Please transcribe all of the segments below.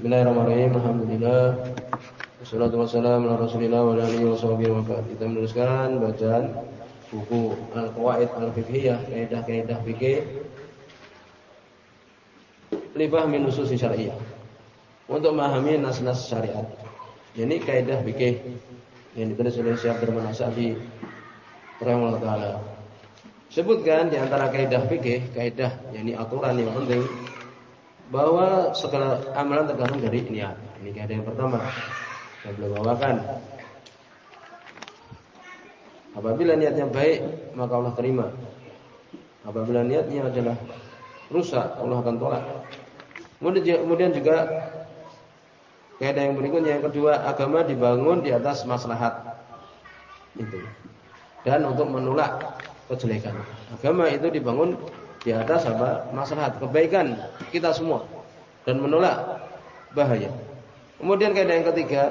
Bismillahirrahmanirrahim. Alhamdulillah. Wassalatu wassalamu ala Rasulillah wa alihi washabihi wa ba'd. Kita meneruskan bacaan buku Al-Qawaid Al-Fiqhiyah, kaidah-kaidah fikih libah min usus syariah. Untuk memahami nas-nas syariat. Ini kaidah fikih yang ditulis oleh Syekh Abdurrahman Sa'di rahimahullah taala. Sebutkan di antara kaidah fikih, kaidah yakni aturan yang penting bahwa segala amalan tergantung dari niat. Ini kaidah yang pertama. Saya belum bawakan. Apabila niatnya baik, maka Allah terima. Apabila niatnya adalah rusak, Allah akan tolak. Kemudian juga kaidah yang berikutnya yang kedua, agama dibangun di atas maslahat. Itu. Dan untuk menolak kejelekan. Agama itu dibangun di atas apa? Maslahat, kebaikan kita semua dan menolak bahaya. Kemudian kaidah yang ketiga,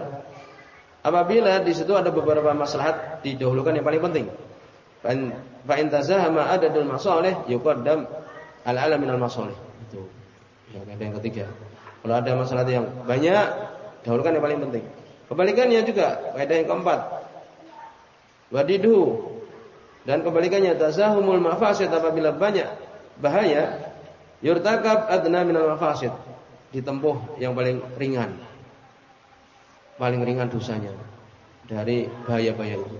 apabila di situ ada beberapa maslahat didahulukan yang paling penting. Fa in tazahama adadul masalih yuqaddam al-ala minal masalih. Itu. Yang kaidah yang ketiga. Kalau ada masalah yang banyak, dahulukan yang paling penting. Kebalikannya juga kaidah yang keempat. Wadidu dan kebalikannya tazahumul mafasid apabila banyak bahaya yurtakab adna minal mafasid. Ditempuh yang paling ringan. Paling ringan dosanya. Dari bahaya-bahaya itu.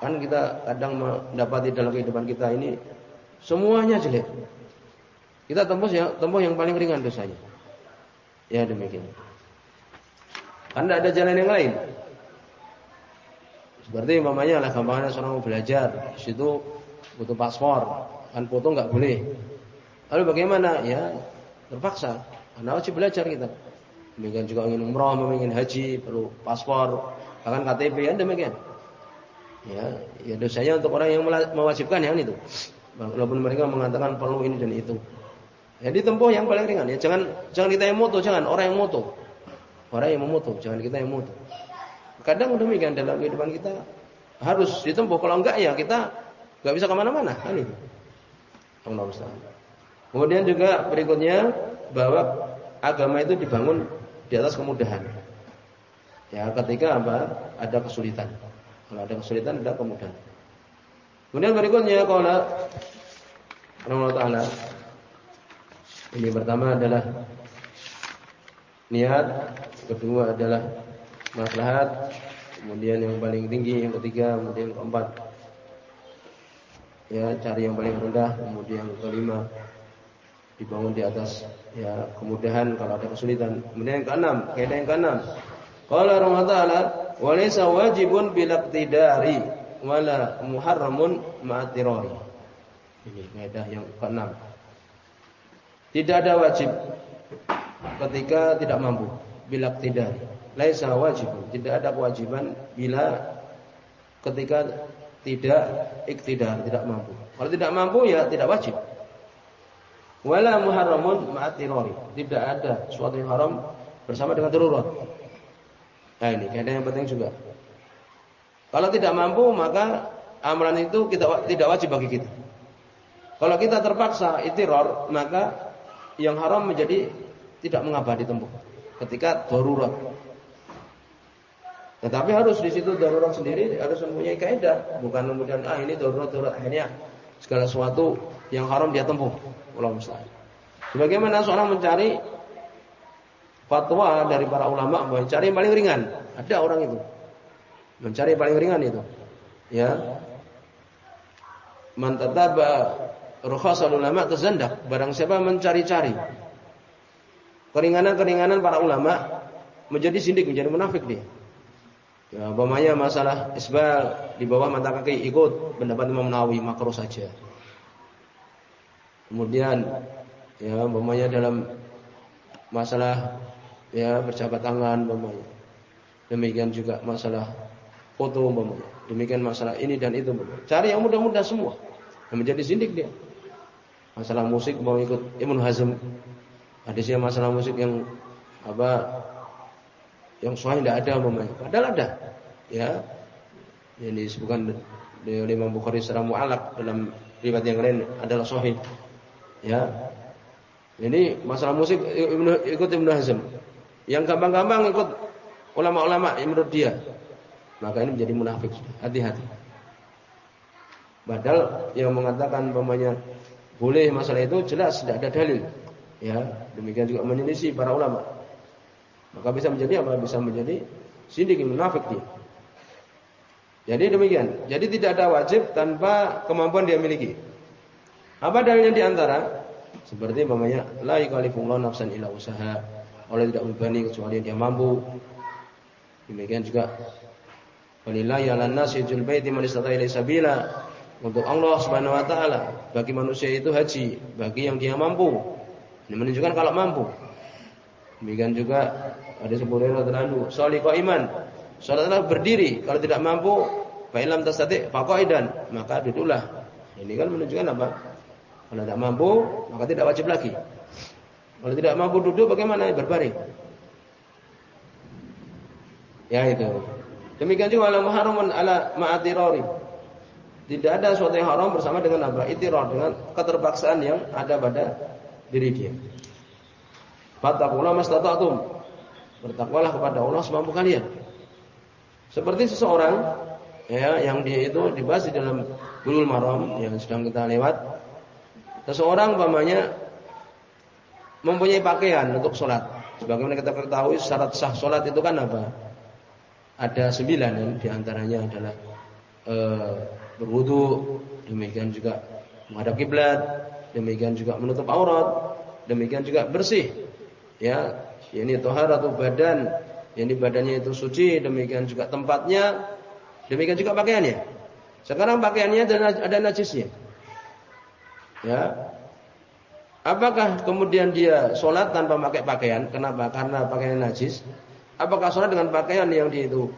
Kan kita kadang mendapati dalam kehidupan kita ini semuanya jelek. Kita tempuh yang tempuh yang paling ringan dosanya. Ya demikian. Anda ada jalan yang lain. Seperti umpamanya lah gampangnya seorang belajar, situ butuh paspor, kan foto nggak boleh. Lalu bagaimana? Ya terpaksa. Karena wajib belajar kita. Demikian juga ingin umroh, ingin haji, perlu paspor, bahkan KTP, ya demikian. Ya, ya dosanya untuk orang yang mewajibkan yang itu. Walaupun mereka mengatakan perlu ini dan itu. Ya ditempuh yang paling ringan ya. Jangan jangan kita yang moto, jangan orang yang moto. Orang yang memoto, jangan kita yang moto. Kadang demikian dalam kehidupan kita harus ditempuh. Kalau enggak ya kita enggak bisa ke mana-mana. Kan itu. Kemudian juga berikutnya bahwa agama itu dibangun di atas kemudahan. Ya, ketika apa? Ada kesulitan. Kalau ada kesulitan ada kemudahan. Kemudian berikutnya kalau Allah Taala ini pertama adalah niat, kedua adalah maslahat, kemudian yang paling tinggi yang ketiga, kemudian yang keempat. Ya, cari yang paling rendah, kemudian yang kelima dibangun di atas ya kemudahan kalau ada kesulitan. Kemudian yang keenam, kaidah yang keenam. Qala Ta'ala, "Wa laysa wajibun bil iqtidari wala muharramun ma'atirari." Ini kaidah yang keenam. Tidak ada wajib ketika tidak mampu bila tidak laisa wajib, tidak ada kewajiban bila ketika tidak iktidar, tidak mampu. Kalau tidak mampu ya tidak wajib. Wala muharramun ma'atirori. Tidak ada suatu yang haram bersama dengan darurat. Nah ini kaidah yang penting juga. Kalau tidak mampu maka amalan itu kita tidak wajib bagi kita. Kalau kita terpaksa itiror maka yang haram menjadi tidak mengabadi tempuh ketika darurat. Tetapi harus di situ darurat sendiri harus mempunyai kaidah, bukan kemudian ah ini darurat darurat akhirnya segala sesuatu yang haram dia tempuh. Allah musta'an. Sebagaimana seorang mencari fatwa dari para ulama mencari yang paling ringan. Ada orang itu. Mencari yang paling ringan itu. Ya. Man tataba rukhasul ulama tazandak. Barang siapa mencari-cari keringanan-keringanan para ulama menjadi sindik, menjadi munafik dia. Ya, umpamanya masalah isbal di bawah mata kaki ikut pendapat Imam Nawawi makruh saja. Kemudian ya umpamanya dalam masalah ya berjabat tangan umpamanya. Demikian juga masalah foto umpamanya. Demikian masalah ini dan itu umpamanya. Cari yang mudah-mudah semua. Yang menjadi sindik dia. Masalah musik mau ikut Ibnu Hazm. Hadisnya masalah musik yang apa yang sahih tidak ada umpamanya. Padahal ada. Ya. Yang disebutkan di Imam Bukhari secara mu'alaq dalam riwayat yang lain adalah sahih. Ya. Ini masalah musik ikut Ibnu Hazm. yang gampang-gampang ikut ulama-ulama yang menurut dia, maka ini menjadi munafik. Hati-hati. Padahal yang mengatakan pemanya boleh masalah itu jelas tidak ada dalil. Ya, demikian juga menyelisih para ulama. Maka bisa menjadi apa? Bisa menjadi sindik munafik dia. Jadi demikian. Jadi tidak ada wajib tanpa kemampuan dia miliki. Apa dalilnya di antara? Seperti namanya la yukallifullahu nafsan illa usaha. Oleh tidak membebani kecuali dia mampu. Demikian juga Walillahi 'alan nasi hajjul baiti man istata'a sabila. Untuk Allah Subhanahu wa taala bagi manusia itu haji bagi yang dia mampu. Ini menunjukkan kalau mampu. Demikian juga ada sebuah riwayat terlalu Salih iman. Salatlah berdiri. Kalau tidak mampu, fa'ilam tasati faqaidan, maka duduklah. Ini kan menunjukkan apa? Kalau tidak mampu, maka tidak wajib lagi. Kalau tidak mampu duduk bagaimana? Berbaring. Ya itu. Demikian juga ala muharramun ala ma'atirori. Tidak ada sesuatu yang haram bersama dengan apa? Itiror dengan keterpaksaan yang ada pada diri dia. Fattaqullaha mastata'tum. Bertakwalah kepada Allah semampu kalian. Seperti seseorang ya yang dia itu dibahas di dalam Bulul Maram yang sedang kita lewat. Seseorang umpamanya mempunyai pakaian untuk sholat. Sebagaimana kita ketahui syarat sah sholat itu kan apa? Ada sembilan dan di antaranya adalah e, berwudu, demikian juga menghadap kiblat, demikian juga menutup aurat, demikian juga bersih. Ya, ini atau badan, ini badannya itu suci, demikian juga tempatnya, demikian juga pakaiannya. Sekarang pakaiannya ada, ada najisnya. Ya. Apakah kemudian dia sholat tanpa pakai pakaian? Kenapa? Karena pakaian najis. Apakah sholat dengan pakaian yang dia itu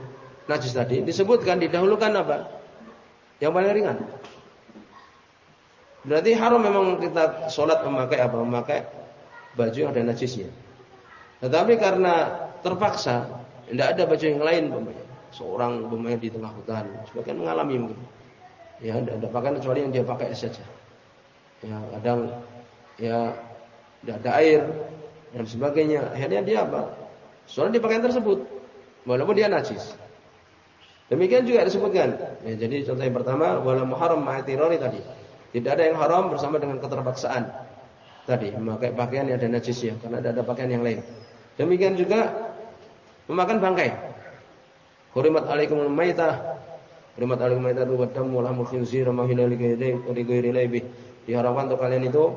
najis tadi? Disebutkan didahulukan apa? Yang paling ringan. Berarti haram memang kita sholat memakai apa? Memakai baju yang ada najisnya. Tetapi karena terpaksa, tidak ada baju yang lain pemain. Seorang pemain di tengah hutan, sebagian mengalami mungkin. Ya, tidak ada pakaian kecuali yang dia pakai saja. Ya, kadang ya tidak ada air dan sebagainya. Akhirnya dia apa? Soalnya di pakaian tersebut, walaupun dia najis. Demikian juga disebutkan. Ya, jadi contoh yang pertama, wala muharram ma'atirori tadi. Tidak ada yang haram bersama dengan keterpaksaan. Tadi memakai pakaian yang ada najisnya karena tidak ada pakaian yang lain. Demikian juga memakan bangkai. Hurimat alaikumul maitah. Hurimat alaikumul maitah wa damu wa lahmul khinzir wa Diharapkan untuk kalian itu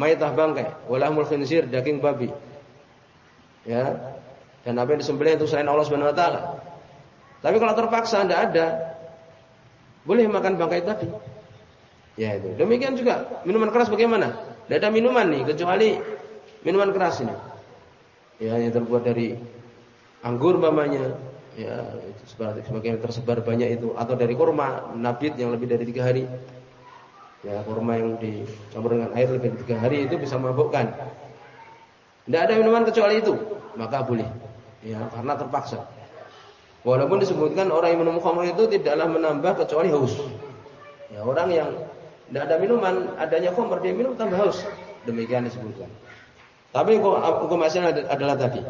maitah bangkai, wa lahmul khinzir daging babi. Ya. Dan apa yang disembelih itu selain Allah Subhanahu wa taala. Tapi kalau terpaksa tidak ada, boleh makan bangkai tadi. Ya itu. Demikian juga minuman keras bagaimana? Tidak ada minuman nih kecuali minuman keras ini. Ya yang terbuat dari anggur mamanya, ya itu sebagian tersebar banyak itu atau dari kurma nabit yang lebih dari tiga hari. Ya kurma yang dicampur dengan air lebih dari tiga hari itu bisa mabukkan. Tidak ada minuman kecuali itu, maka boleh. Ya karena terpaksa. Walaupun disebutkan orang yang minum khamr itu tidaklah menambah kecuali haus. Ya, orang yang tidak ada minuman, adanya khamr dia minum tambah haus. Demikian disebutkan. Tapi hukum asal adalah tadi.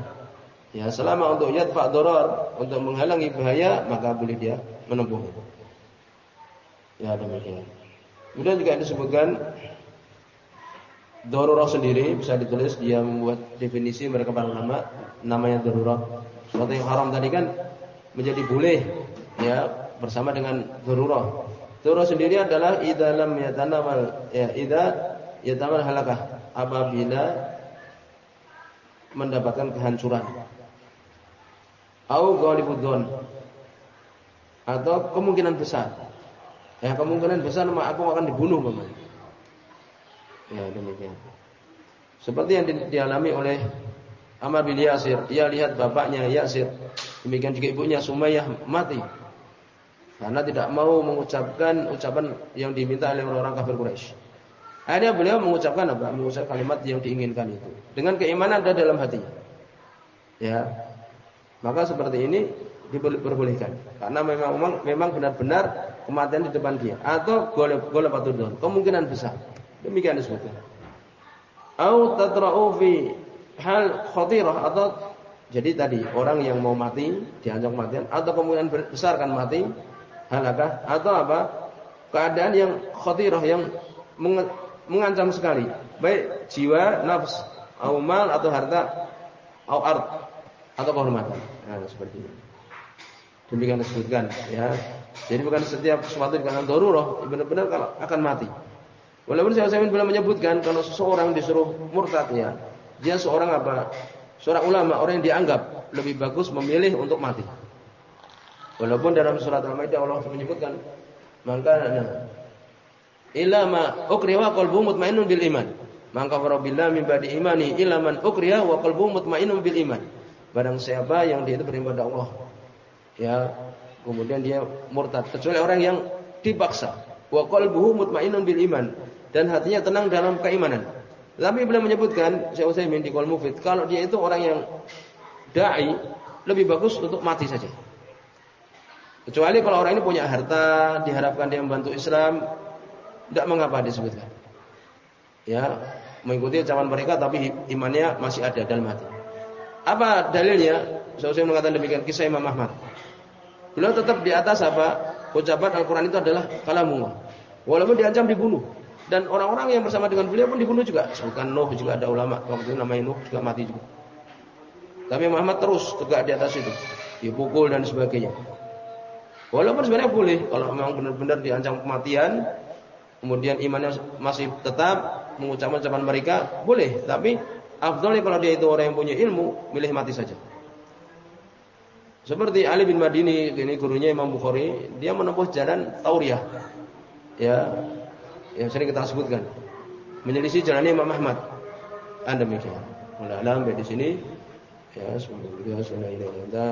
Ya, selama untuk yadfa doror, untuk menghalangi bahaya, maka boleh dia menempuh. Ya, demikian. Kemudian juga disebutkan Dorurah sendiri bisa ditulis dia membuat definisi mereka para ulama namanya dorurah. Sesuatu yang haram tadi kan menjadi boleh ya bersama dengan darurah. Darurah sendiri adalah idza lam yatanamal ya idza yatamal halakah apabila mendapatkan kehancuran. Au atau kemungkinan besar. Ya kemungkinan besar aku akan dibunuh Bapak. Ya demikian. Seperti yang dialami oleh Amr bin Yasir, ia lihat bapaknya Yasir, demikian juga ibunya Sumayyah mati. Karena tidak mau mengucapkan ucapan yang diminta oleh orang-orang kafir Quraisy. Akhirnya beliau mengucapkan apa? Mengucapkan kalimat yang diinginkan itu dengan keimanan ada dalam hatinya. Ya. Maka seperti ini diperbolehkan karena memang memang benar-benar kematian di depan dia atau golep golep kemungkinan besar. Demikian disebutkan. Au tatra'u fi hal khatirah atau Jadi tadi orang yang mau mati diancam kematian atau kemungkinan besar kan mati halakah atau apa keadaan yang khotirah yang mengancam sekali. Baik jiwa nafs atau mal atau harta atau art atau kehormatan. Nah, seperti ini demikian disebutkan ya. Jadi bukan setiap sesuatu dikarenakan darurat benar-benar kalau akan mati. Walaupun saya belum menyebutkan kalau seseorang disuruh murtad ya. Dia seorang apa? Seorang ulama orang yang dianggap lebih bagus memilih untuk mati. Walaupun dalam surat Al-Maidah Allah menyebutkan maka illa ma ukriya wa qalbu mutmainnun bil iman. Maka farabillah min ba'di imani illa man ukriya wa qalbu mutmainnun bil iman. Barang siapa yang dia itu beriman pada Allah ya kemudian dia murtad kecuali orang yang dipaksa wa qalbuhu mutmainnun bil iman dan hatinya tenang dalam keimanan. Tapi belum menyebutkan Syekh Utsaimin di Qaul Mufid kalau dia itu orang yang dai lebih bagus untuk mati saja. Kecuali kalau orang ini punya harta, diharapkan dia membantu Islam, tidak mengapa disebutkan. Ya, mengikuti zaman mereka tapi imannya masih ada dalam hati. Apa dalilnya? Saya mengatakan demikian kisah Imam Ahmad. Beliau tetap di atas apa? Ucapan Al-Quran itu adalah kalamullah. Walaupun diancam dibunuh. Dan orang-orang yang bersama dengan beliau pun dibunuh juga. Bukan Nuh juga ada ulama. Waktu itu namanya Nuh juga mati juga. Tapi Muhammad terus tegak di atas itu. Dipukul dan sebagainya. Walaupun sebenarnya boleh kalau memang benar-benar diancam kematian, kemudian imannya masih tetap mengucapkan ucapan mereka, boleh. Tapi afdalnya kalau dia itu orang yang punya ilmu, milih mati saja. Seperti Ali bin Madini, ini gurunya Imam Bukhari, dia menempuh jalan tauriah. Ya, yang sering kita sebutkan. Menyelisih jalannya Imam Ahmad. Anda demikian. Mulai alam di sini. Ya, semoga beliau kita sudah